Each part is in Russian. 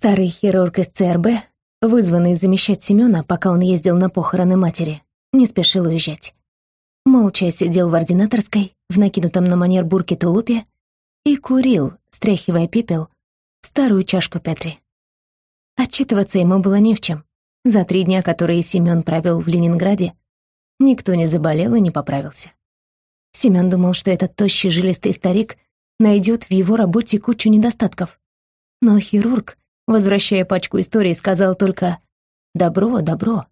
Старый хирург из ЦРБ, вызванный замещать Семёна, пока он ездил на похороны матери, не спешил уезжать. Молча сидел в ординаторской, в накинутом на манер бурке тулупе, и курил, стряхивая пепел, в старую чашку Петри. Отчитываться ему было не в чем. За три дня, которые Семён провел в Ленинграде, никто не заболел и не поправился. Семён думал, что этот тощий жилистый старик найдет в его работе кучу недостатков. Но хирург, возвращая пачку историй, сказал только «добро, добро».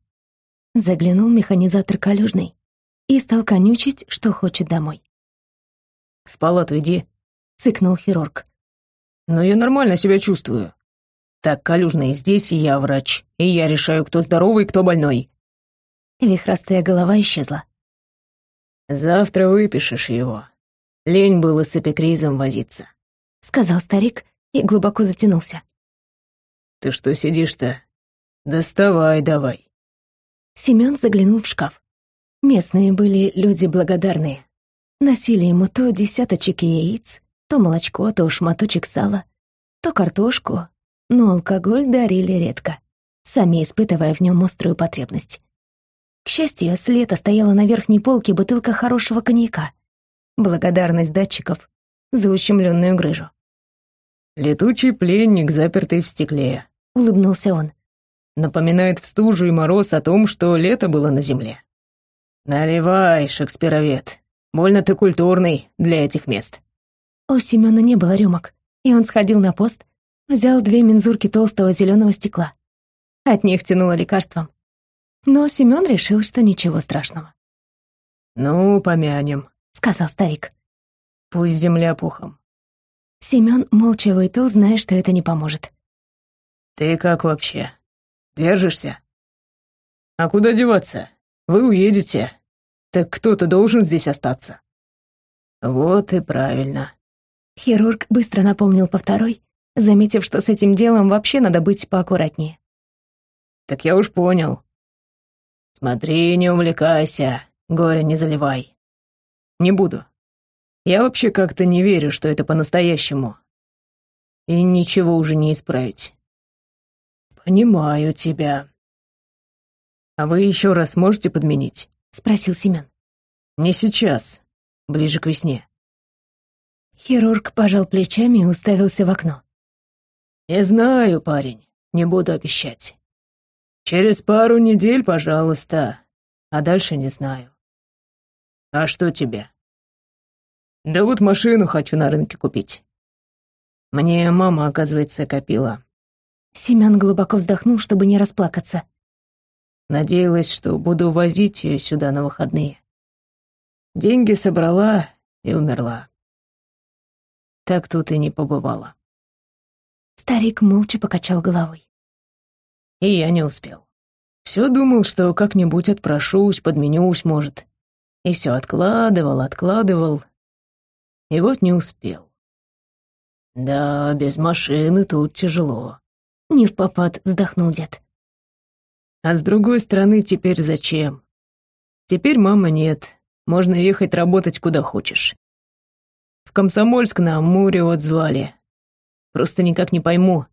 Заглянул механизатор Калюжный и стал конючить, что хочет домой. «В палату иди», — цыкнул хирург. «Но я нормально себя чувствую. Так, Калюжный, здесь я врач, и я решаю, кто здоровый, кто больной». Вихрастая голова исчезла. «Завтра выпишешь его. Лень было с эпикризом возиться», — сказал старик и глубоко затянулся. «Ты что сидишь-то? Доставай давай». Семён заглянул в шкаф. Местные были люди благодарные. Носили ему то десяточек яиц, то молочко, то шматочек сала, то картошку, но алкоголь дарили редко, сами испытывая в нем острую потребность. К счастью, с лета стояла на верхней полке бутылка хорошего коньяка. Благодарность датчиков за ущемленную грыжу. «Летучий пленник, запертый в стекле», — улыбнулся он. «Напоминает в стужу и мороз о том, что лето было на земле». «Наливай, шекспировед. Больно ты культурный для этих мест». У Семёна не было рюмок, и он сходил на пост, взял две мензурки толстого зеленого стекла. От них тянуло лекарством. Но Семён решил, что ничего страшного. «Ну, помянем», — сказал старик. «Пусть земля пухом». Семён молча выпил, зная, что это не поможет. «Ты как вообще? Держишься? А куда деваться? Вы уедете. Так кто-то должен здесь остаться». «Вот и правильно». Хирург быстро наполнил по второй, заметив, что с этим делом вообще надо быть поаккуратнее. «Так я уж понял. Смотри, не увлекайся, горе не заливай. Не буду. Я вообще как-то не верю, что это по-настоящему. И ничего уже не исправить. Понимаю тебя. А вы еще раз можете подменить? Спросил Семен. Не сейчас, ближе к весне. Хирург пожал плечами и уставился в окно. Я знаю, парень, не буду обещать. Через пару недель, пожалуйста, а дальше не знаю. А что тебе? Да вот машину хочу на рынке купить. Мне мама, оказывается, копила. Семён глубоко вздохнул, чтобы не расплакаться. Надеялась, что буду возить ее сюда на выходные. Деньги собрала и умерла. Так тут и не побывала. Старик молча покачал головой. И я не успел. Все думал, что как-нибудь отпрошусь, подменюсь, может. И все откладывал, откладывал. И вот не успел. Да, без машины тут тяжело. Не в попад вздохнул дед. А с другой стороны, теперь зачем? Теперь мамы нет, можно ехать работать куда хочешь. В Комсомольск на Амуре вот звали. Просто никак не пойму,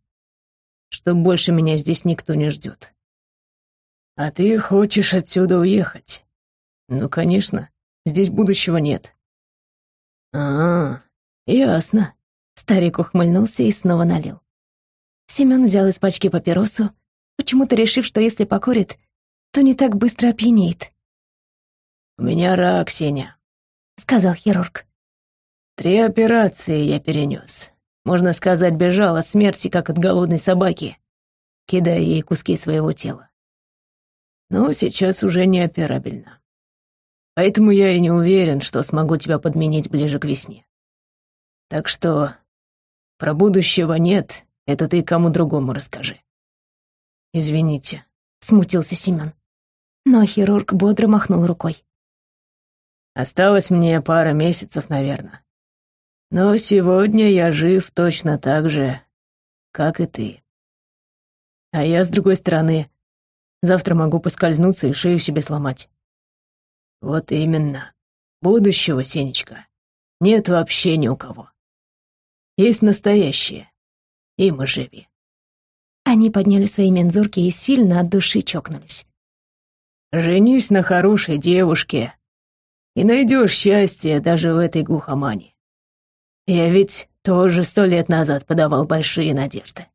что больше меня здесь никто не ждет. А ты хочешь отсюда уехать? Ну, конечно, здесь будущего нет. А, ясно. Старик ухмыльнулся и снова налил. Семён взял из пачки папиросу, почему-то решив, что если покурит, то не так быстро опьянеет. «У меня рак, Сеня», — сказал хирург. «Три операции я перенес. Можно сказать, бежал от смерти, как от голодной собаки, кидая ей куски своего тела. Но сейчас уже не операбельно. Поэтому я и не уверен, что смогу тебя подменить ближе к весне. Так что про будущего нет, это ты кому другому расскажи. Извините, смутился Семен. Но хирург бодро махнул рукой. Осталось мне пара месяцев, наверное. Но сегодня я жив точно так же, как и ты. А я, с другой стороны, завтра могу поскользнуться и шею себе сломать. Вот именно. Будущего, Сенечка, нет вообще ни у кого. Есть настоящее. И мы живи. Они подняли свои мензурки и сильно от души чокнулись. «Женись на хорошей девушке, и найдешь счастье даже в этой глухомане. Я ведь тоже сто лет назад подавал большие надежды.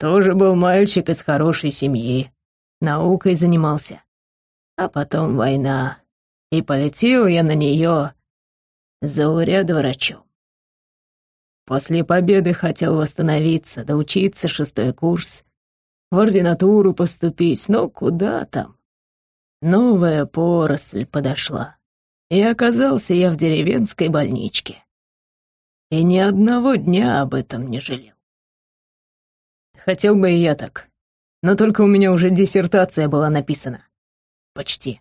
Тоже был мальчик из хорошей семьи, наукой занимался. А потом война, и полетел я на нее зауряд врачом. После победы хотел восстановиться, доучиться шестой курс, в ординатуру поступить, но куда там? Новая поросль подошла, и оказался я в деревенской больничке. И ни одного дня об этом не жалел. Хотел бы и я так, но только у меня уже диссертация была написана. Почти.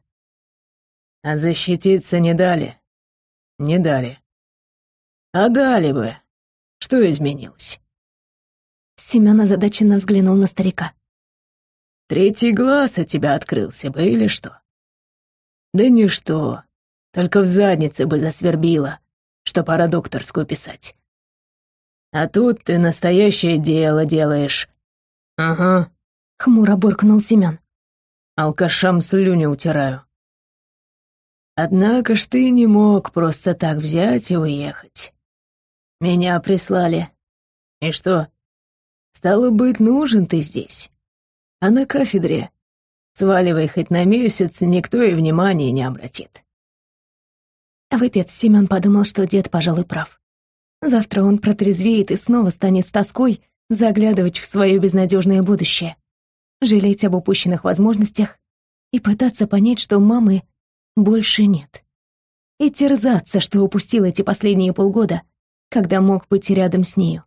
А защититься не дали. Не дали. А дали бы. Что изменилось? Семён озадаченно взглянул на старика. Третий глаз у тебя открылся бы или что? Да ничто, только в заднице бы засвербило, что пора докторскую писать. А тут ты настоящее дело делаешь. Ага. Хмуро буркнул Семён. Алкашам слюни утираю. Однако ж ты не мог просто так взять и уехать. Меня прислали. И что? Стало быть, нужен ты здесь. А на кафедре сваливай хоть на месяц, никто и внимания не обратит. Выпив, Семен подумал, что дед, пожалуй, прав. Завтра он протрезвеет и снова станет с тоской заглядывать в свое безнадежное будущее, жалеть об упущенных возможностях и пытаться понять, что мамы больше нет. И терзаться, что упустил эти последние полгода — когда мог быть рядом с нею.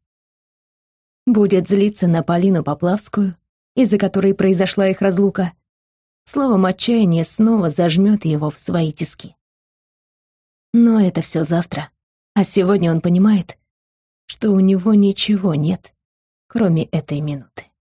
Будет злиться на Полину Поплавскую, из-за которой произошла их разлука. Словом, отчаяние снова зажмет его в свои тиски. Но это все завтра, а сегодня он понимает, что у него ничего нет, кроме этой минуты.